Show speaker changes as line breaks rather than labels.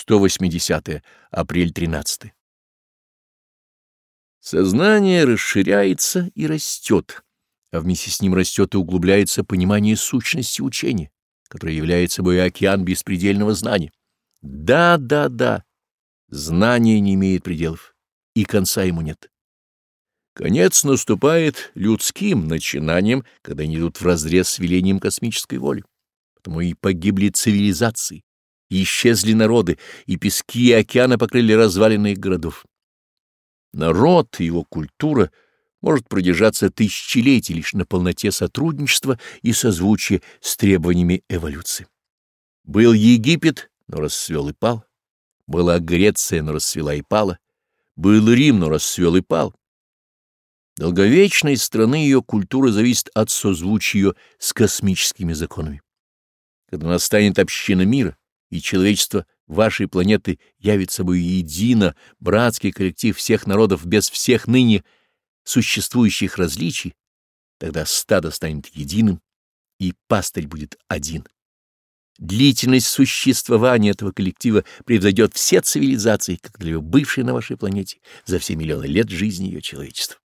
180 апрель 13. Сознание расширяется и растет, а вместе с ним растет и углубляется понимание сущности учения, которое является собой океан беспредельного знания. Да, да, да, знание не имеет пределов, и конца ему нет. Конец наступает людским начинанием, когда они идут вразрез с велением космической воли. Потому и погибли цивилизации и исчезли народы, и пески и океана покрыли развалины городов. Народ и его культура может продержаться тысячелетий лишь на полноте сотрудничества и созвучия с требованиями эволюции. Был Египет, но расцвел и пал. Была Греция, но расцвела и пала. Был Рим, но расцвел и пал. Долговечной страны ее культура зависит от созвучия ее с космическими законами. Когда настанет община мира, и человечество вашей планеты явит собой едино братский коллектив всех народов без всех ныне существующих различий, тогда стадо станет единым, и пастырь будет один. Длительность существования этого коллектива превзойдет все цивилизации, как для бывшей на вашей планете, за все миллионы лет жизни ее человечества.